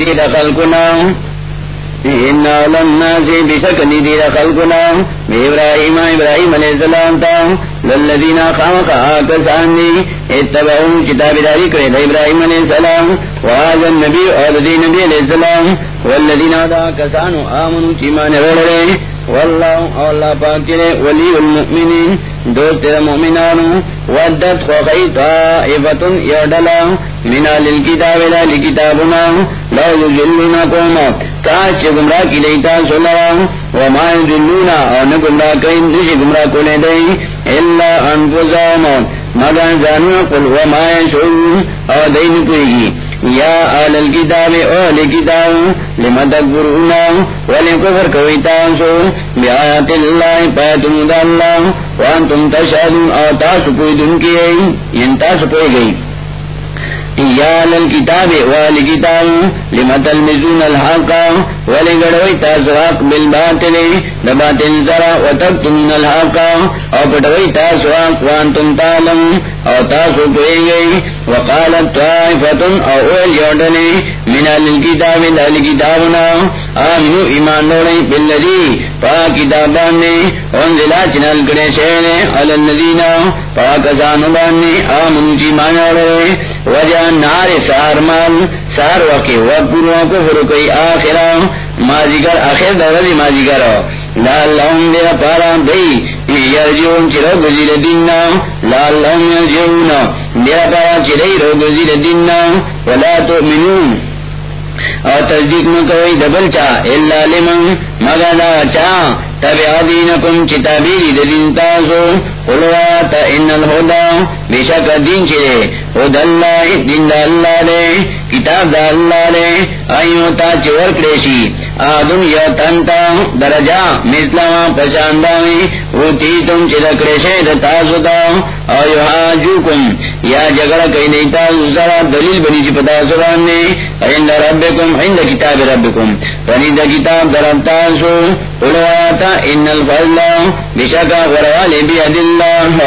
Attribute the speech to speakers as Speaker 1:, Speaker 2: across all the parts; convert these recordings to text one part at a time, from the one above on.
Speaker 1: نیدی دخل کنا ان الناس بشک نیدی دخل کنا ابراہیم ابراہیم علیہ السلام تا. للذین خامقا کسان دی اتبعون کتاب داری کرے دا ابراہیم علیہ السلام وآذا النبی اور دی نبی علیہ السلام. والذین دا کسانو آمنوا چیمان واللہ اللہ پاکرے ولی المؤمنین دوست مؤمنانو ودت خوخی طائفتن یردلا منا للکتاب دا لکتابنا لو یجلونکم کاچ گمراہ کی دیتا سلوا وما یجلونا اور گمراہ کئی جی دشی گمراہ کنے دی اللہ انفسام مگر جانو قل وما یشعون اور دین کوئی یا آل الكتاب اول کتاب لما تکبرونا ولی کفر کوئی تاسو بیایات اللہ پایتم دا اللہ وانتم تشہدون اور تاسو کی یعنی گئی ین تاسو گئی۔ یا للکتاب والی کتاب لما تلمزون الحقا ولی حق بالباطل دباطل او حق وانتم تعلم او تاسو گئی وقالت طائفتن او اول یوڈنی من کتابنا آمنو ایمان باللذی پا کتابانی انزلا چنال کڑے شہنے علی پا کسانو بانی آمنو چی مانا لوڑی وجہ نار سار مال، سار وقی وقبروں کو فرقی آخرا مازیگر آخر دوری مازیگر لال لهم دیا پارا دی یرجون چرا گزیر دیننا۔ لال لهم یرجون دیا پارا چرا رو گزیر دیننا۔ ولا تؤمنون۔ اور تصدیق میں کوئی دبل چا اللہ لمن مگا دا چا۔ تب آدینکم چتابی دین تاسو ان الہدا. دین چرے خود اللہ، دین دا اللہ دے. کتاب دا اللہ دے. ایو تا چور کریشی آدم یا تنتا درجہ مثلا پشانداوی او تی تم چرا کریشے دا تاسو دا ایو حاجوکم یا جگڑا کئی نیتا سرا دلیل بنی چی پتا سرانے عند ربکم عند کتاب ربکم فنی دا کتاب درمتاسو قلوا تا ان الفضل بشکا غروالی بیاد اللہ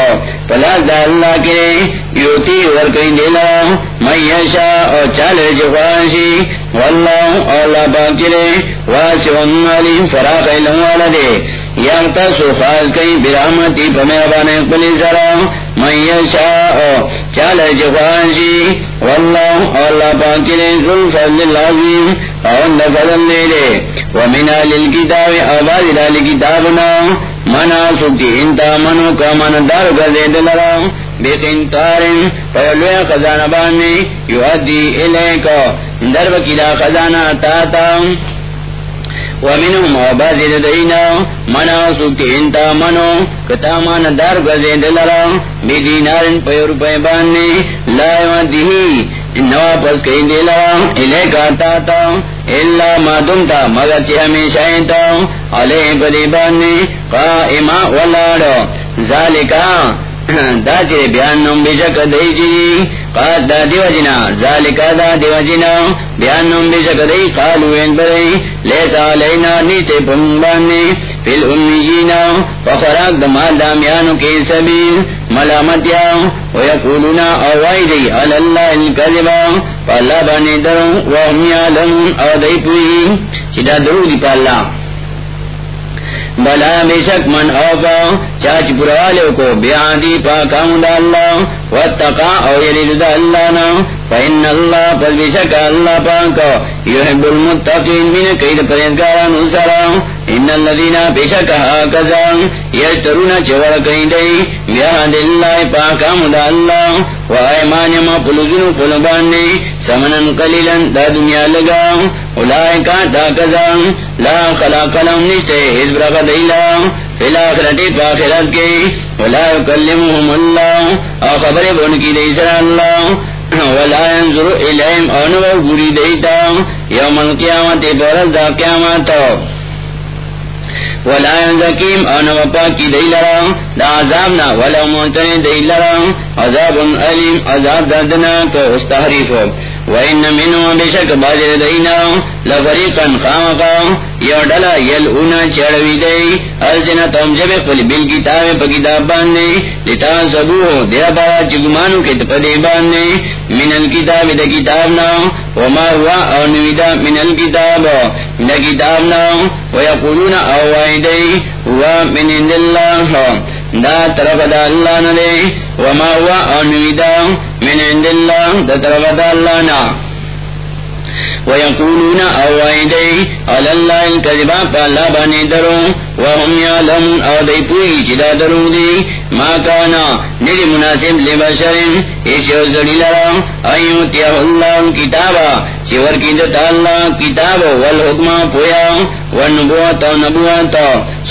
Speaker 1: فلا دا اللہ کے یوتی ورکی دیلا میشا اور چالے جوانشی واللہ اللہ باکرے واسعن علیم فراق علم والدے یانتا یعنی کئی برامتی پمیربانے قلی سرا میشا واللہ اللہ باکرے ذل فضل العظیم. فضل لے ومن آل الكتاب، آباد کتابنا منا سکتی انتا منو کا من دار گزے دلرا بیقین تارن خزانہ باننی یو ادی الے کو درب کلا خزانہ تاتا۔ ومنهم وبازل دینا منا سکتی انتا منو، کتا من دار گزے دلرا بیدینارن پیر پیباننی لا یودی نوا پس کئی دیلا الے کا تاتا اللہ ما دمتا، مگر چی ہمیشہ تا علیہ بلی بانی قائمہ والارو ذالکا دا چی بیان نم بشک دی جی قاد دا دیو جنا ذالکا دا دیو جنا بیان نم بشک دی. قالو این بری. لیسا علینا نیتے پنبانی فی الامیجینا. فخراک دمال دامیانو کی سبیل. ملامتیا. ویقولونا اوائی دی. علاللہ الكذبا فاللہ بانی دروں وهم یعلمون او دی پوئی. چدا درو دی پا اللہ. بلا بے شک من اوکا چاچ پروالے کو بیادی پاکا دا اللہ، واتقا او یلید دا اللہ نا، فإن اللہ پس بے شک اللہ پاکا یحب المتقین من قید پریدگاران اسرا ان اللذین بے شک حاکزا یشترون چور قیدی بیاد اللہ پاکا اللہ ما پلوزنو پلوبانی سمنن قلیلا دا دنیا لگا اولائکا دا لا خلاق لهم نشتے حزب رغد پاخرت کی ولا یکلمهم اللہ او خبر بن کی دیسر اللہ ولا ينظر الہم او نو گری دیتا یوم دا قیامت ولا ينزكيم او نو پاکی دیلرا دا ولا موتن دیلرا عذاب علیم. عذاب دردنا کو استحریف وَإِنَّ مِنْهُ بِشَكَ بَاجِرَ دَيْنَا لَفَرِيقًا خَامَقًا يَوْدَلَا يَلْعُونَ چَڑَوِي دَي أَلْسِنَا تَوْمْ جَبِ قُلِ بِالْكِتَابِ پَكِتَابِ بَانْدِ لِتَعْصَبُوهُ دِرَ بَارَا كِتَ پَدِي بَانْدِ مِنَ الْكِتَابِ دَ كِتَابْنَا وَمَا هُوَ أَوْنُوِدَ مِنَ الْكِتَابِ دَ كِتَابْنَا وَيَقُولُونَ أَوْوَائِدَي هُوَ مِنْ عِنْدِ اللَّهِ۔ دا طرف دا اللہ نہ وما ہوا انویدا من عند اللہ، دا طرف دا اللہ نہ ويقولون أوائدي على الله الكذبا فالله باني درو۔ وهم يعلمون أو دي پوئی چدا درو دي ما كانا نگی مناسب لبشر اس یوزڑی لرا ایو تیہ اللہ کتابا چور کی دتا اللہ کتاب والحکم پویا والنبوات نبوات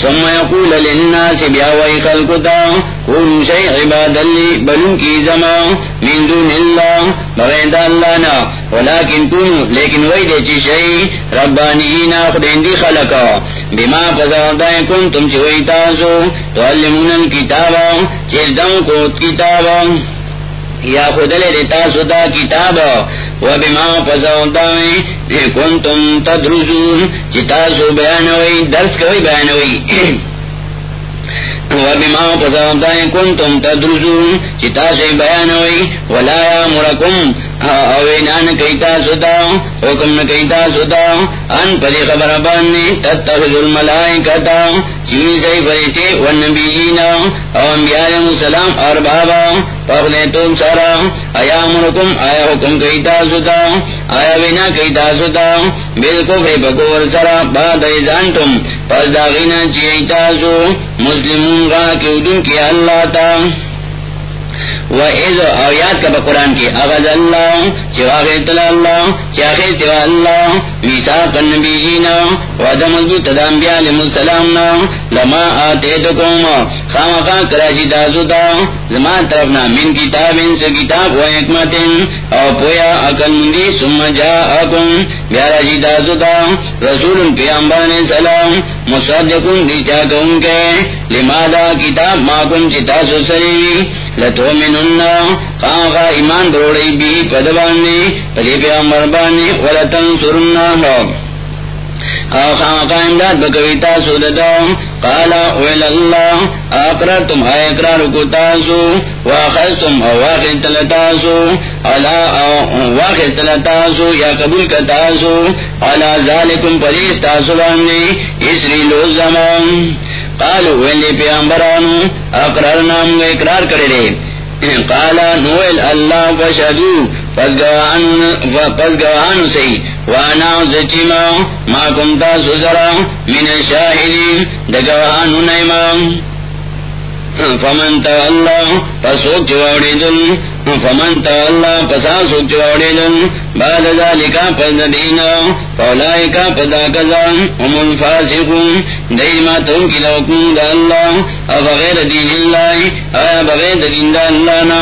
Speaker 1: ثم يقول للناس بیاوئی خلقتا کون شیع عباد لی بلن کی زمان من دون اللہ. بغید اللہ نا، ولیکن کون لیکن وی دے چی شئی ربانیین خدین دی خلقا. بما پسردائیں کن، تم چی وی تاسو تعلمون الكتابا چیز دم کو کتابا یا خود لے تاسو دا کتابا و بما پسردائیں کن تم چی تاسو بیانوئی درس کوئی بیانوئی۔ وبما فزامتائیں کنتم تدرسون چتا سے بیان ہوئی، ولا یامرکم اوینان کئیتا ستا حکم ستا ان خبر باننی تتخذ الملائکتا چیمی فرشتے والنبیین، او انبیاء علیہ السلام اربابا تم سارا ایا مرکم آیا حکم کئیتا ستا آیا وینا کئیتا ستا بالکفر بکور سرا بعد ایزانتم، پس داغینا چیئیتا سو مسلمون گا کی ادن کی اللہ تا۔ یاد کا قرآن کی اغز اللہ چواغ اطلاع اللہ چاخی توا اللہ میسا کنبی جینا وعدم علیہ السلام لما خام خان کراشی زمان طرفنا من کتاب سے کتاب و حکمت او پویا اکل مندی سم جا اکم بیا راشی تازوتا رسول پیامبان سلام مصدقون دیتا کون کے لما دا کتاب ما کن چتا سو سری لتو من خاں ایمان دوڑی بھی پدبانی پلی پہ امر بانی ولتن سرنا ہو امداد بکویتا سودتا قالا اویل اللہ اقرار تم ہے اقرار کو تاسو. واخذ تم واخذ تلتاسو علا واخذ تلتاسو یا قبول کتاسو علا ذالکم پریس تاسو بانی اسری لو زمان. قالو ویلی پیامبرانو اقرار نام اقرار کرے رہے کالا نوئل اللہ فشدو پس گواہن سی وانا زچیما ما کمتا سزرا من شاہدین دگواہانو نیما فمن تا اللہ فسوک چواڑی دل فمن تا اللہ پسا سوک چواڑی دل بعد ذالکا پس دینا فولائکا پدا کزان هم الفاسقون، دیما تم کی لوکن دا اللہ، افغیر دین اللہ، آیا بغیر دین دا اللہ نا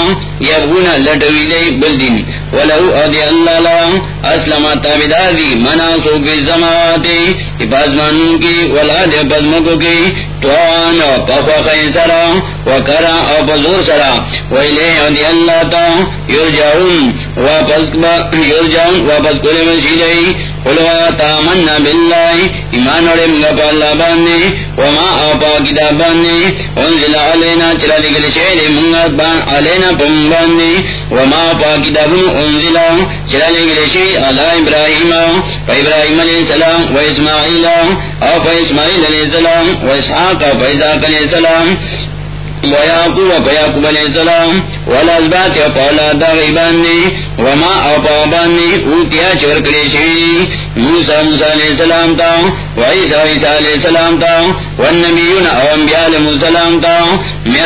Speaker 1: یبغونا لٹوی دی بلدین ولو ادی اللہ لام اسلام تابدار دی مناسو کی زماواتی پازمانوں کی ولاد پزمکو کی، توان پخوا خی سرا وکرا او پزور سرا ویلے ادی اللہ تا یرجعون، واپس یرجعون، واپس قلوا تامنا باللہ، ایمان اور امگا پا اللہ وما آپا کتاب باندے، انزل علینا، چلا لگل شہر منگا بان علینا پم باندے، وما آپا کتاب انزل، چلا لگل شہر علی ابراہیم، و ابراہیم علیہ السلام، و اسماعیل او فا اسماعیل علیہ السلام، و اسحاق و اسحاق علیہ السلام ويعقوب فيعقوب عليه السلام والأزبات وقال وما السلام السلام السلام من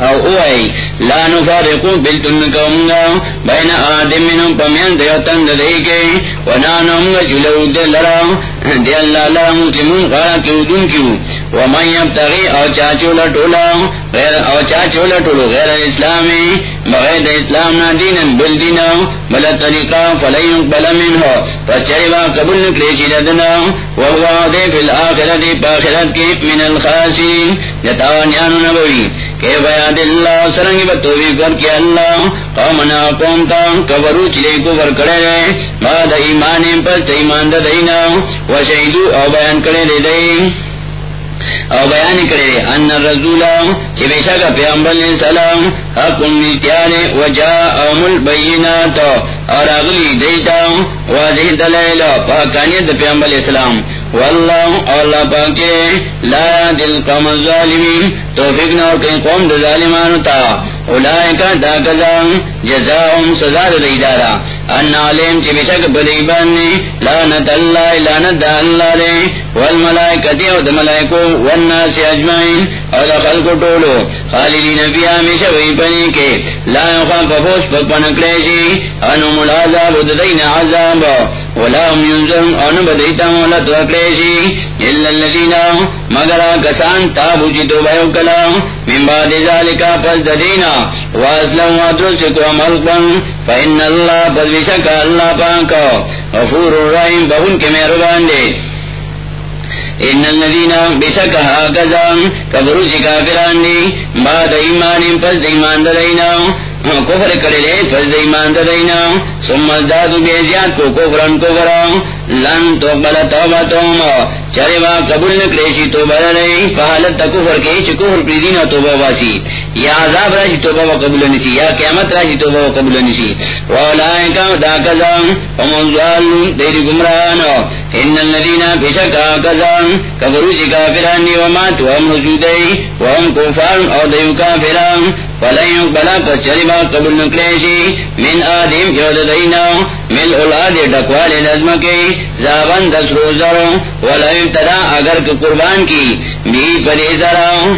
Speaker 1: او اوئی، لا نفارقو بلتن کونگا بین آدم منم پمین دیتن دیکے ونانم گا چلو دلرا دی اللہ اللہ مسلمون غارا کیودون کیو. ومن یبتغی او چاچو لٹولا، غیر او چاچو لٹولو، غیر اسلامی، بغیر اسلام نا دینا بل دینا بلا طریقہ فلین بل من ہو پس چریبا قبول نکلیشی لدنا وہو دے فی الاخرت پاخرت کی من الخاسی جتاوانیانو نبوی. کہ بیاد اللہ، سرنگی بطوبی کر کی اللہ. قومنا قومتا کبرو چلے کو برکڑے رہے. بعد ایمان پر ایمان دا دینا و شہیدو او بیان کرے دے دے. او بیان کرے ان الرسول کہ بے شک پیغمبر علیہ السلام حق نیتیانے و جاءهم البینات. اور اغلی دیتا واضح دلائل پاکانیت پیغمبر علیہ السلام. واللہ اللہ پاکے لا دل قوم الظالمین. توفیق نہ نور کئی قوم دا ظالمان تا. اولائکا دا کزام جزاهم سزا دا دیدارا. ان علیم چی بشک بدیبانی لانت اللہ لانت دا اللہ لے والملائکتی او دا ملائکو والناس اجمعین. او دا خلق طولو خالدین فی آمیشہ وی پنی کے. لا یخوان پفوش پپنکلیشی جی. انو ملازاب دا عذاب. ولا هم ينزل ان بدیتا مولا توکلیشی جی. الا الذین مگر کسان تابو جی چی تو بیو کلام. بعد ذالکا پس واسلم وادرس کو فإن اللہ غفور الرحیم بہن کے مہربان دے ان الذين بشكها كذا كبروا كافرون بعد ایمان پس ایمان دینا کفر کرے ایمان ثم ازدادوا کو کفرن کفرا لن تقبل توبتهم. چرے با قبول نہ نکریشی توبہ رہی فحالت تا کفر کے، چھ کفر پری دینا توبہ واسی۔ یا عذاب راشی توبہ و قبول نسی یا قیامت راشی توبہ و قبول نسی وولائکا دا کزام فمن ظالون دیری گمران ان الذین بشکا کزام کبرو چھ کافرانی ومات وهم رسودی وهم کفار او دیو کافران فلن بلا پس چلی با قبول نکلیشی۔ من آدم جو دینا مل اولاد ڈکوال نظم کے زابن دس روزر ولو ابتدا اگر کہ قربان کی، بھی پدے سرا۔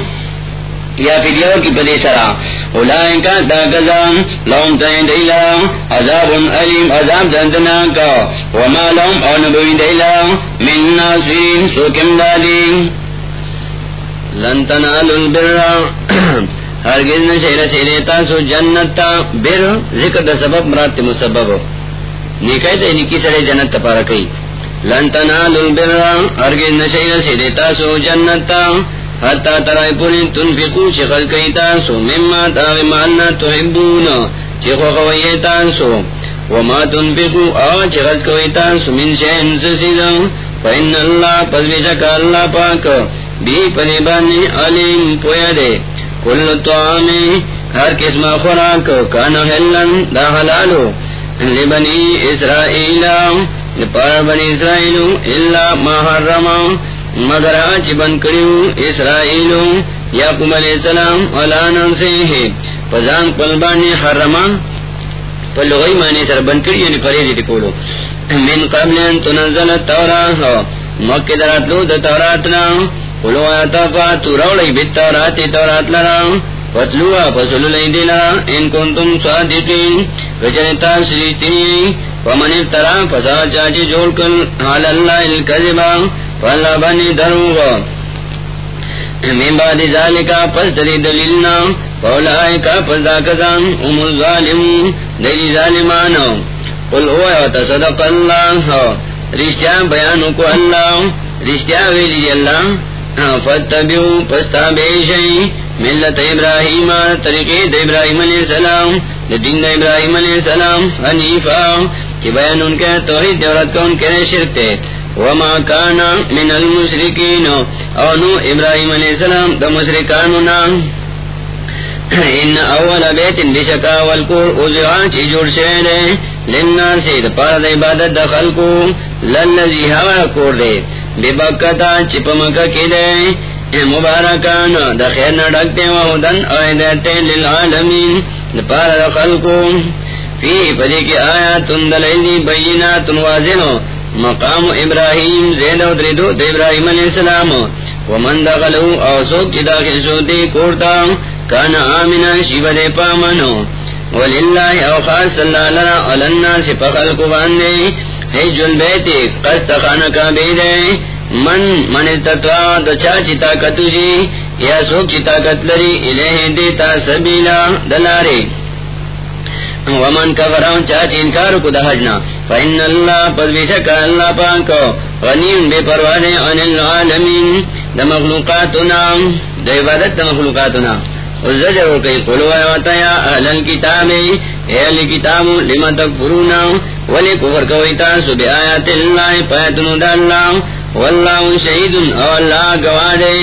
Speaker 1: یا فدیو کی پدے سرا۔ اولائن کا تاکزام لهم تین دیلا۔ عذاب علیم، عذاب دندنا کا وما لهم او نبوین دیلا۔ من ناصرین سوکم دادی۔ لن تنالوا البر۔ ہرگز نہ نشیر سیرے تاسو جنت تا۔ بر، ذکر دا سبب مرات مسبب۔ نیکای تا نکی سرے جنت تا پارا کئی۔ لن تنالو البر ہرگز نشیر سیرے تاسو جنت تا حتی ترائی پولی تنفقو چخل کئی تاسو مما تاوی مالنا تحبون چخو خوئی تاسو وما تنفقو آو چخل کوئی تاسو من شہن سسیدو فإن اللہ پذبشک اللہ پاک بی پریبانی علیم پویا دے کل طعامی ہر قسم خوراک کانا حلن دا حلالو لبنی اسرائیل پر بنی اسرائیل اللہ ما حرم. مگر آچ بن کریو اسرائیل. یعقوب علیہ السلام علا ننسیح پزان قلبانی حرمان پلغی معنی سر بن کری یعنی پریزی دی پولو من قبل ان تنزل التوراہ مکی دراتلو دا توراتنا قلو آتا فا فاتو روڑی بیت توراتی تورات لرا. فتلوا فصلو لیدی لرا. ان کنتم صادقین. وچنتا سریتنی ومن افترا فسا چاچی جوڑ کل حال اللہ الكذبا فاللہ بانی دروغا من بعد ذالکا پس دلی دلیلنا فولائکا پس داکتان ام الظالمون، دلی ظالمانا قل ہوا تصدق اللہ. رشتہ بیانو کو اللہ، رشتہ ویلی اللہ. فتبیو پستا بیشئی ملت ابراہیم، طریقے ابراہیم علیہ السلام دین ابراہیم علیہ السلام حنیفا کی بیان ان کے توحید دورت کا ان کے شرکتے وما کانا من المشرکین اونو ابراہیم علیہ السلام دا مشرکانونا ان اول بیت بشکا والکور اوزعان چی جوڑ شہرے لننا سید پارد عبادت دا خلقو۔ للذی ہوا کور دے۔ بے بکتا چپ مکہ کی دے۔ مبارکان دا خیر نہ ڈکتے وہدن ایدیتے للعالمین۔ دا پارد خلقو۔ فی پدی کی آیاتن دلیلی بیناتن واضحو مقام ابراہیم زید و دردو دا ابراہیم علیہ السلام. ومن دخلو او سوک چی داخل شو دی کورتا. کان آمنا شیب دے پامنو. وللہ او خاص اللہ لرا علنا سپا خلقو باندے. جل بیتی، قصد خانہ کا بیدے من من استطاع دچا چتا کتو جی. یا سوک چتا کتلری الہ دیتا سبیلا دلارے. ومن کفر کفران چاچ انکار کو دہجنا فإن اللہ پس بشک اللہ پاکو. غنیم بے پروانے عن العالمین. دا مخلوقاتنا. دا عبادت دا مخلوقاتنا. الزجر کئی قلو ایواتا اہل الكتاب. اہل کتاب لما تکفرونا ولی کفر کوئیتا سب آیات اللہ، پیتنو دا اللہ واللہ شہید او اللہ گوادے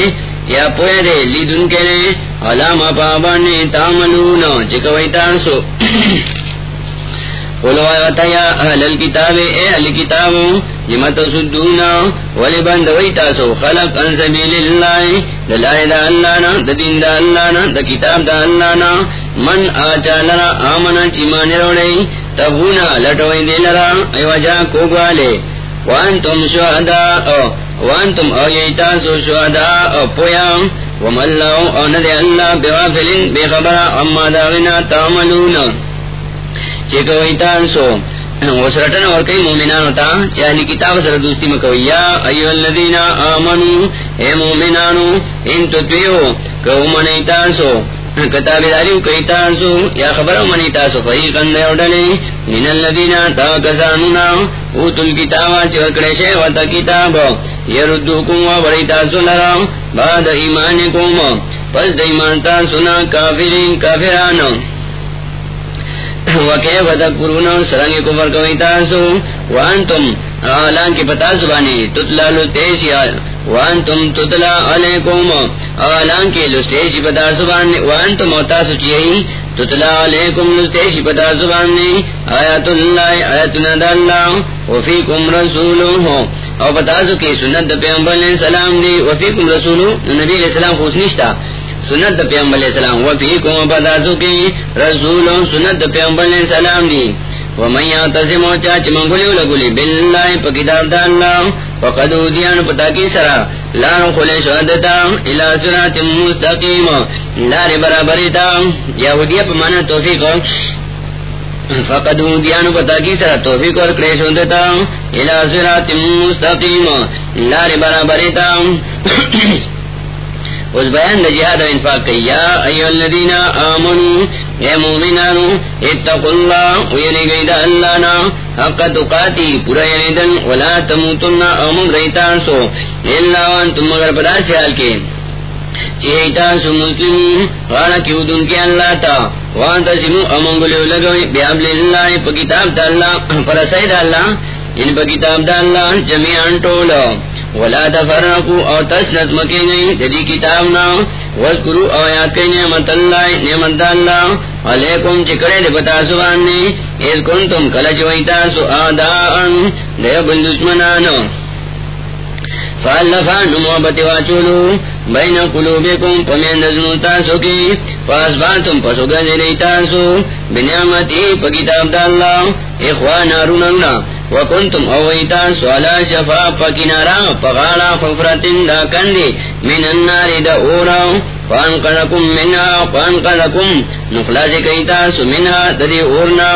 Speaker 1: یا پوئے دے لیدن کے لیے۔ علام پابانے تاملون چکوئیتا سو۔ قلو ایواتا یا اہل الكتاب اے اہل کتاب لما تصدونا ولی بندویتا سو۔ خلق ان سبیل اللہ دلائی دا اللہ نا دا دین دا اللہ نا دا کتاب دا اللہ۔ نا من آچا لرا آمنا چیمانی روڑی تبونا لٹوئی دی لرا ایوجا کوگوالے وانتم شہداء وانتم اویتا سو شہداء پویام وماللہ او ندی اللہ بغافلن بے خبر اما داغنا تعملون. چیکو چکویتا سو وسرٹن اور کئی مومنان ہوتا چاہلی کتاب سر دوستی مکوئی، یا ایو الذین آمنو، اے مومنانو، ان تتویو کہ منی تاسو کتاب داریو کئی تاسو یا خبرو منی تاسو فریقن دے اڈلی۔ من الذین تاکسانونا اوتو الکتابا چوکڑے شے وطا کتاب۔ یردوکم و بری تاسو لرا، بعد ایمانکم۔ پس دا ایمان تاسونا کافرین، کافرانو۔ وکے بدک پرونا سرنگ کفر کوئی تاسو۔ وانتم اعلان کی پتا زبانی تتلا لتیسی وانتم تتلا علیکم۔ اعلان کی لستیسی پتا زبانی وانتم تاسو چیئی تتلا علیکم لستیسی پتا زبانی آیات اللہ آیاتنا دا اللہ، وفیکم رسولو او پتا سو کی سنت پیغمبر علیہ السلام دی وفیکم رسولو نبی علیہ السلام خوش نشتا سنت پیغمبر علیہ السلام و فی کو بداسو رسول سنت پیغمبر علیہ السلام دی چاچ منگولی لگولی باللہ پا کتاب دا اللہ فقد پتا کی سرا لان خلی شہدتا الى سرات مستقیم لار برابری تا یہودیہ پا مانا توفیق فقد دیان پتا کی سرا توفیق اور کلی شہدتا الى سرات مستقیم لار برابری اس بیان جہاد انفاق کی، یا ایو الذین آمنو، اے مومنانو، اتقوا اللہ یعنی ویلی اللہ نا، حق تقاتی، پورا یعنی یریدن ولا تموتن سو اللہ وانتم مگر پدا سیال کے۔ چیتا سو مسلم غانا کیو کے اللہ تا، وانتا سنو امنگلیو لگوئی بیابل اللہ، پا کتاب دا اللہ پر اللہ ان پا کتاب دا اللہ جمعان ٹولو ولا تفرقوا او تسنس مکی گئی جدی کتابنا وذکروا او یاد کئی نعمت اللہ نعمت اللہ، علیکم جی چکڑے دے بتا سباننے اذ کنتم کلچ ویتا سو آداءن، دے بل دشمنانو فاللفا نموبت واچولو بین قلوبکم پمین دزنو تاسو کی پاس باتم پسو تاسو بنعمتی پا کتاب دا اللہ وکنتم شفا پا کنارا پا غالا خفرتن دا کندی من النار دا اورا منها نخلاص کئیتا سو منها دا دی اورنا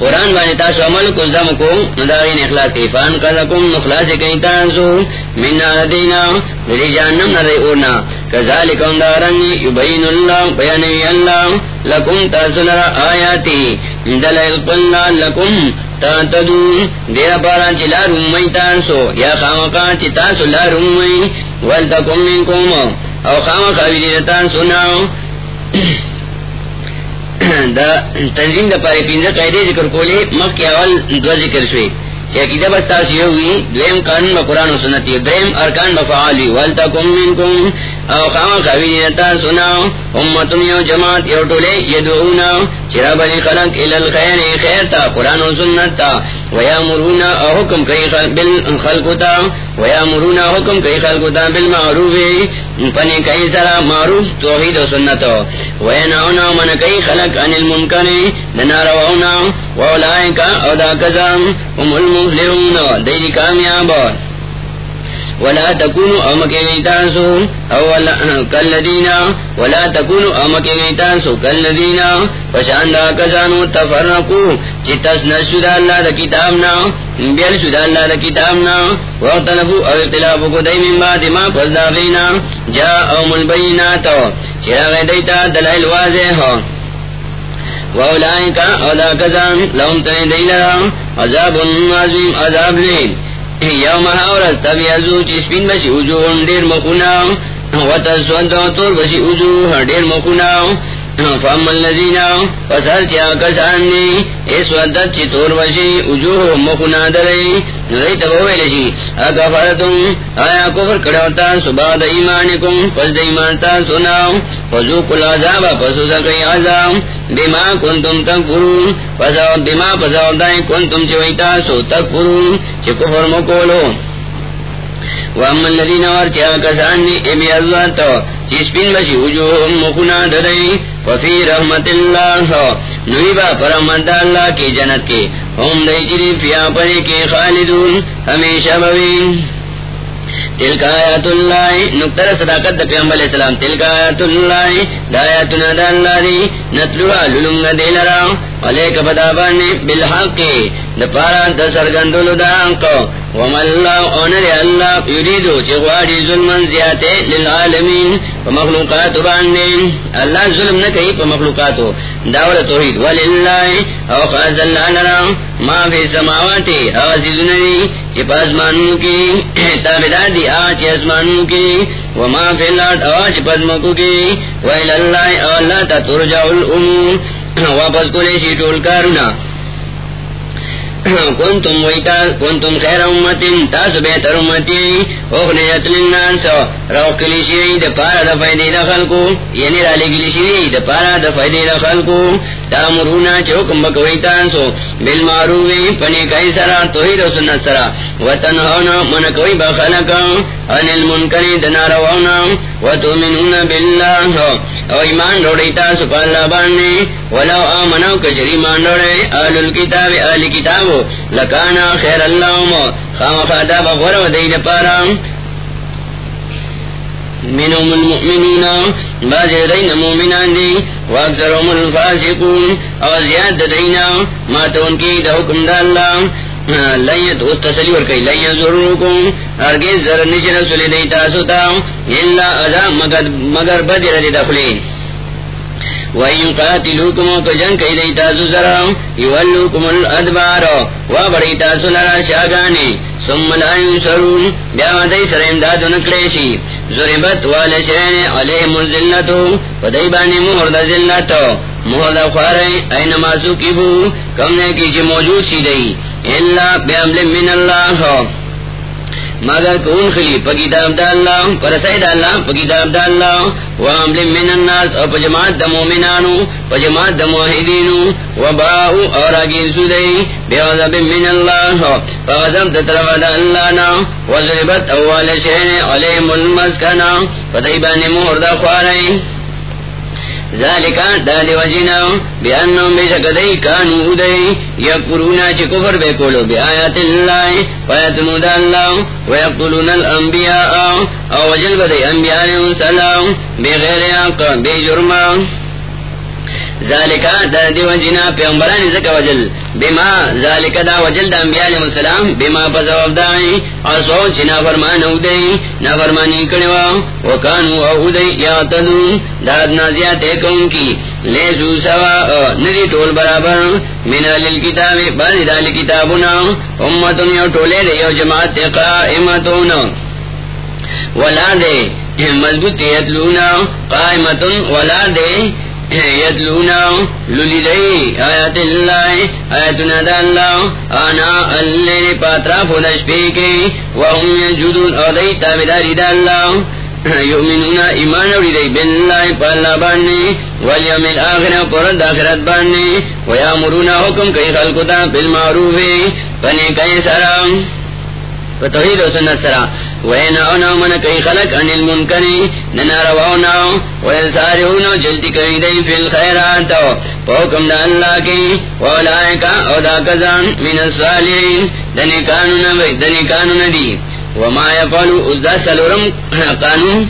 Speaker 1: قرآن بانی تاسو عمل کو زم کو ندارین اخلاص کی فان کلکم نخلاص کئی تاسو من ندینا دلی جانم ندی اورنا کذالک اندارن یبین اللہ بیانی اللہ، لکم تاسو لرا آیاتی۔ دلائل قلنا لکم تاتدو دیر پارا چلا رومی تاسو یا خامقا چی تاسو لا رومی والتکم منکم، او خامقا ویدی تاسو ناو۔ دا تنظیم دا پاری پینزا قیدے ذکر کولے مخ کی اول دو ذکر شوئی عقیدہ بس تاسیو ہوئی دویم قانون با قرآن و سنتی دریم ارکان با فعالی والتاکم منکم او خاما خویدی نتا سناو امتم یو جماعت یو طولے یدعونا چرا بلی خلق الالخیر خیر تا، قرآن و سنت تا ویامرونا او حکم کئی بالخلق تا ویامرونا حکم کئی خلق تا بالمعروف پنی کئی سرا معروف توحید و سنت وینعونا من کئی خلق عن المنکر. دناروانا وولائکا او دا کزام ام المفلحون. دیلی کامیاب. ولا تكونوا امك تاسو اولا كالذين ولا تكونوا امك تاسو كالذين فشان دا كزانو تفرقوا جتس نشد الله دا كتابنا بیل شد اللہ دا کتابنا واختلفوا او اختلافوا قدائی من بعد ما فضافینا جاء اوم البینات چراغ دیتا دلائل واضح ہو۔ واولائکا اولا کزان لهم تنی دیلرا عذاب عظیم، عذاب لیم یوم چسپین بسی وجوہن دیر مخونا وتسودو تور بسی وجوہ دیر مخونا فام الذین فسر چیا کسانی اس ودت چی تور وشی اجوہ مخنا درائی نزای تبوی لشی اگا فرتم، آیا کفر کڑوتا سباد ایمانکم، پس دا ایمانتا سناو فزوک العذاب پسو سکی عذاب، بما کنتم تکفرون پسا بما پسا دائی کنتم چویتا سو تکفرون، چی کفر مکولو۔ پین بشی وجوہم مخنا وفی رحمت اللہ، نویبا اللہ کی جنت کے، ہم دئی چری پیا پری کے خالدون، ہمیشہ بوین۔ تلک آیات اللہ نکتر صداقت دا پیغمبر علیہ السلام، تلک آیات اللہ، دا آیاتنا دا اللہ دی نتلوها علیک بالحق، دا پارا دا سرگندولو دا وما اللہ اونر اللہ یریدو چغواری ظلمن زیادے للعالمین مخلوقات باندین اللہ ظلم نکئی پا مخلوقاتو داول توحید وللہ او اللہ لرا ما فی سماواتی آغازیزنری چی پا ازمانو کی تابدار دی آچ ازمانو کی وما فی اللہ آچ پا ازمکو کی ویلاللہ او اللہ تا ترجع الامور واپس کولے شی ٹول کارونا کنتم ویتا کنتم خیر امتن تاسو بہتر امتی اخنیت للناس روح کلی شیئی دا پارا دا فیدی دا خلقو. یعنی را لگلی شیئی دا پارا دا فیدی دا خلقو. تامرونا چه حکم بکوی تاسو بالمعروفی پنی کئی سرا، توحید و سنت سرا. وتنهونا من کوئی بخلقا ان المنکری دنا روانا وتؤمنون بالله. او ایمان روڑی تاسو پا اللہ باننی ولو آمنو کشری ایمان روڑی آل الكتاب آل کتابو لکانا خیر اللہ خام خادا بغور و دید پارا. منهم المؤمنین بعض دین مومنان دی واکثرهم الفاسقون. او زیاد دینا، ما تون کی دا حکم دا اللہ. لئیت او تسلی ورکی لئیت ضرورکم ارگیز ذر نشن رسول دیتا ستا اللہ ازا مگر بدر دی دخلی وَإِن قَاتِلُوكُمْ فَجَنْ كَيْدَيْ تَاسُ سَرَا يُوَلُّوكُمُ الْأَدْبَارَ وَبَرِي تَاسُ لَرَا شَاگَانِ ثُمَّ لَا يُنْصَرُونَ بیا دای سره امداد نکړي ضربت والشین کم کی موجود شي دی الا بعمل من مگر کون خلی پگی دام دا پرسائی پر پگی دام دا اللہ وعمل من الناس او پجماعت دا مومنانو پجماعت دا موحدینو وباؤ اور اگین سودئی بیعذب من اللہ فغزم تطرف دا اللہ نا وضربت اول شہن علیم المسکنا فتیبان مہر دا خوارین ذالکا دادی وجینا بیاننم بیشک دی کانو چی کفر بے کولو بی آیات اللہ ویتنو دا اللہ ویقتلون الانبیاء او وجل انبیاء علیہ السلام بغیر آقا بے جرمان ذالکا دا دی وجنا پیغمبران زکا وجل. بما ذالکا دا وجل دا انبیاء علیہ السلام. بما پزواب دائی. اصو چنا فرمان او دی نا فرمانی کنوا وکانو او دی یا تدو دا ادنازیات ایکون کی. لیسو سوا. ندی طول برابر. من علیل کتاب بانی دا لکتابنا امتن یو طولے دی یو جماعت قائمتون. ولا دے. مضبوط یتلونا قائمتن ولا دے. یدلونا للی لئی آیات اللہ پاترا وهم یجودون او دی تابداری دا ایمان اوڑی باللہ پالا باننی والیوم الاخر پرد آخرت باننی ویامرون حکم کئی خلقتا بالمعروفی پنے کئی سرام. توحید و سنت سرا وینعونا من کئی خلق ان المنکری ننارواونا ویسارعونا جلتی کئی دی فی الخیرات پوکم دا اللہ کی وولائکا او دا کزان من الصالحین. دنی کانونا بی دنی کانونا دی وما ازدا سلورم قانون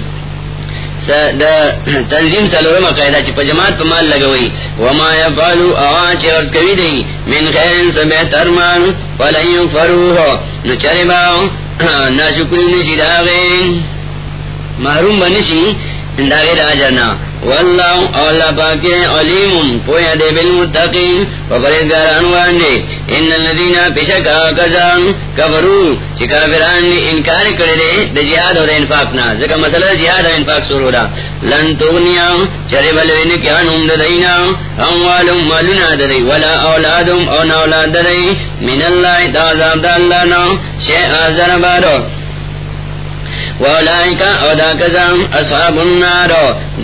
Speaker 1: تنظیم سلورم قیدہ چی پا جماعت پا مال لگوئی وما یفعلو آوان چی عرض کوي دی. من خیرن سبیت ارمان فلن یفروح نو چرے باو ناشکری نشی داغین محروم بنشی داغیر آجرنا واللہ اولا پاکی علیم پویا دے بالمتقین وفرزگاران واندے ان کزان انکار کردے جہاد اور انفاقنا ذکر مسئلہ جہاد اور انفاق سورو دا۔ لن تغنیا، چرے بلوین کیانم ددینا اموالم مالنا ددی ولا اولادم او نولاد ددی من اللہ تعذاب دا اللہ نا شیع آزر بارو۔ ادا کزام اصحاب النار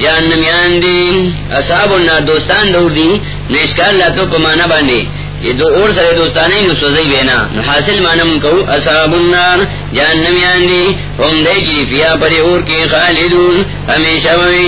Speaker 1: جہنمیان دی اصحاب النار دوستان دور دی نشکار لاتو تو پمانا باندے یہ دو اور سارے دوستانے نو سوزی بینا حاصل مانم کو اصحاب النار جہنمیان دی ہم دے کی فیا پر اور کی خالدون، ہمیشہ وی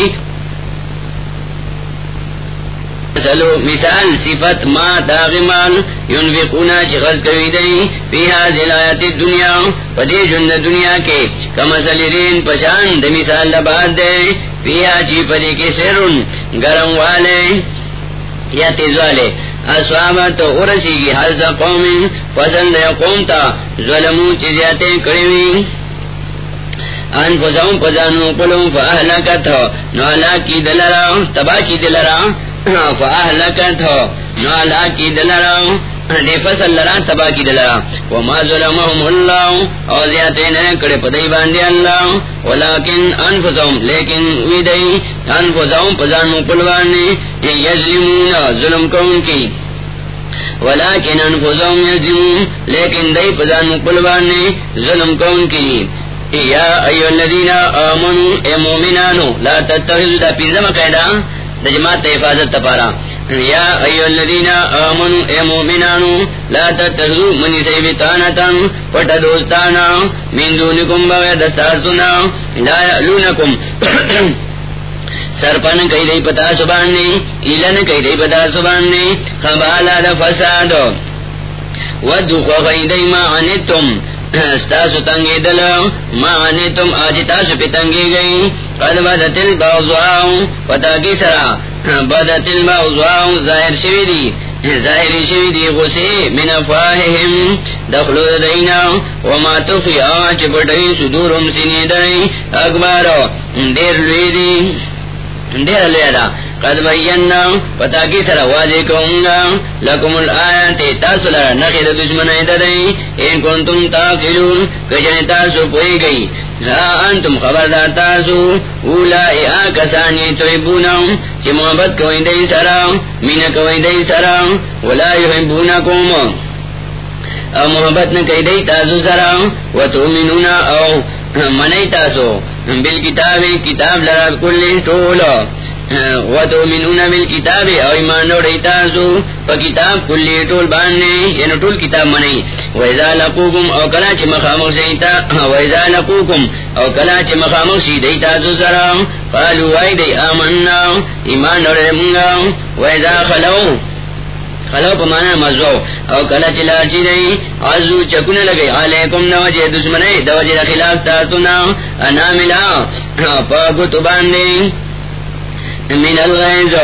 Speaker 1: سلو مثال صفت ما داغمان ينفقونا چی غز کوي دی فیها زلایت دنیا پدی جند دنیا کے کمسل رین پشان د مثال لباد دی فیها چی پدی کے سرن گرم والے یا تیز والے اسوابت ارسی کی حلز قوم پسند قوم تا ظلمو چیزیاتیں کریوی ان پزاؤں پزانو پلوں فا اہلکت نو کی دلرا تبا کی دلرا ہاں، فاہلکت ہو نالا کی دلرا دے فصل لرا تبا کی دلرا وما ظلمهم اللہ۔ اور زیادہ زیادین کڑے پدائی باندے اللہ۔ ولیکن انفسهم لیکن ویدئی۔ انفسهم پزانو پلوانے۔ یظلمون ظلم کون کی۔ ولیکن انفسهم یظلمون لیکن دئی پزانو پلوانے۔ ظلم کون کی۔ یا ایو الذین آمنوا اے مومنانو، لا تتخذوا دا پیزم قیدہ۔ دجمات حفاظت تپارا یا ایو الذین آمنوا اے مومنانو، لا تتخذو منی سیبتانتا پتا دوستانا، من دونکم بغیر دستارتنا لا یعلونکم. سرپن کئی دی پتا سباننی ایلن کئی دی پتا سباننی خبالا دا فساد. ودو خوخی دی ما عنیتم ستاسو تنگی دل معنی تم آج تاسو پی تنگی گئی قد بدت البغضاؤ پتا کی سرا؟ بدت البغضاؤ ظاہر شوی دی. ظاہر شوی دی غصی من افواہهم دخلو دینا، وما تخی آج پٹوی صدورم سنی دی اکبارو، دیر لوی دی. دیر لوی دا قد بینا پتا کی سر واضح کہوں گا لکم الآیات تاسو لرا نخید دشمن ایددائی ان کنتم تاقلون کجن تاسو پوئی گئی لا انتم خبردار تاسو اولائی آکسانی تویبوناو چی محبت کوئی دی سرا مین کوئی دی سرا ولا یحبونکم او محبت نہ کئی دی تاسو سرا و تومنونا او منی تاسو بالکتاب کتاب لرا کلی ٹولو وتؤمنون بالكتاب، او ایمان لري تاسو په کتاب کلی ټول باندې ینو یعنی ټول کتاب منئ وإذا لقوكم، او کلا چې مخامخ شي تا وإذا لقوكم، او کلا چې مخامخ شي دی تاسو سره قالوا اي دي آمنا، ایمان لري موږ وإذا خلو خلو پا مانا مزو۔ او کلا چلا چی دی عزو چکون لگئی علیکم نوجه دشمنی دوجه خلاف تاسونا انا ملا پا گتو باندی من الغیظ.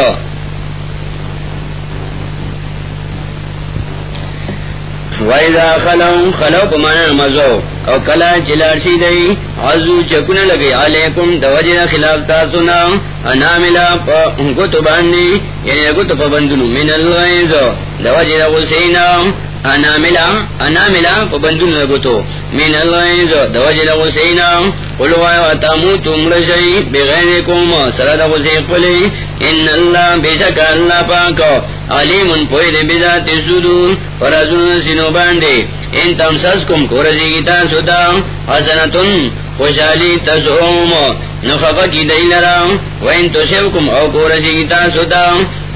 Speaker 1: وَإِذَا خَلَوْا خَلَوْا پمانا مزو او کلا چلارشی دی، عزو چکن لگی. علیکم دوجہ خلاف تاسونا اناملا پا گتو باندی یعنی گتو پا بندنو. من الغیظ. دوجہ غسینا اناملا اناملا پبندون لگتو من الغیظ دوجل غسینا قلو آیا تاموتو مرشئی بغیرکم سرد غسی قلی ان اللہ بیشک اللہ پاکو علیم پوید بذات صدور ورزون سنو باندے ان تمسسکم کورزی گی تاسو حسنتن خوشحالی تسعوم نخفا کی دی لرام وین تسیوکم او کورزی گی تاسو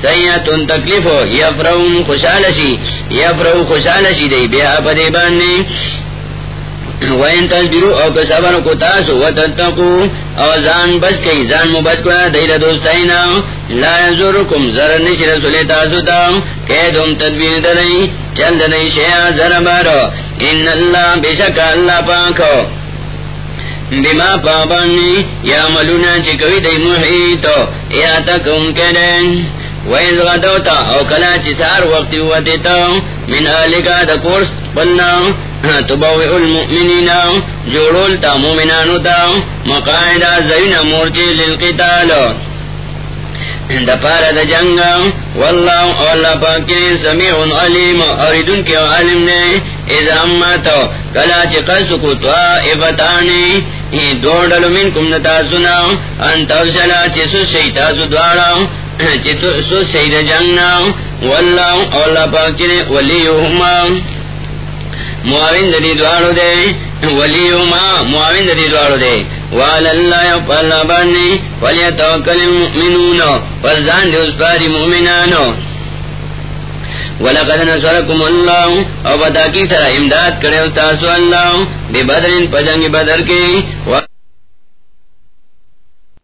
Speaker 1: سیاتن تکلیف یفرون خوشالشی یفرو خوشالشی دی، بیا پدی باننی وین تصبرو او کسبر کو تاسو وتتقو او زان بچ کئی، زان مبچ کنا دیر دوستائینا لا یزورکم زر نشی رسول تاسو تا. قیدم تدبیر دلائی چل دلائی شیع زر بارو ان اللہ بشک اللہ پاکو بیما پابانی یا ملونا چکوی دی محیط یا تک ان کے دین ویز غدوتا او کلا چی سار وقتی وقتی تا من آلکا دا کورس پلنا تبوئ المؤمنین جوڑول تا مومنانو تا مقاعدہ زین مورتی للقتال. دا پارا دا جنگ، واللہ اللہ پاکی سمیع علیم اوریدن کے علم نے، اذا امتو کلا چی قلسو کو طائفتانی دوڑلو من کم نتاسونا انتو سلا چی سو دوارا چی سو شید جنگنا واللہ، اللہ پاکی ولیہما معاون دی دوارو دے ولیہما معاون دی دوارو دے۔ وعلى الله فالله باني فليتوكل المؤمنون فالزان دي اسباري مؤمنانو۔ ولقد نصركم الله، او بتا کی سر امداد کرے استاد اللہ بے بدر پجنگ بدر کی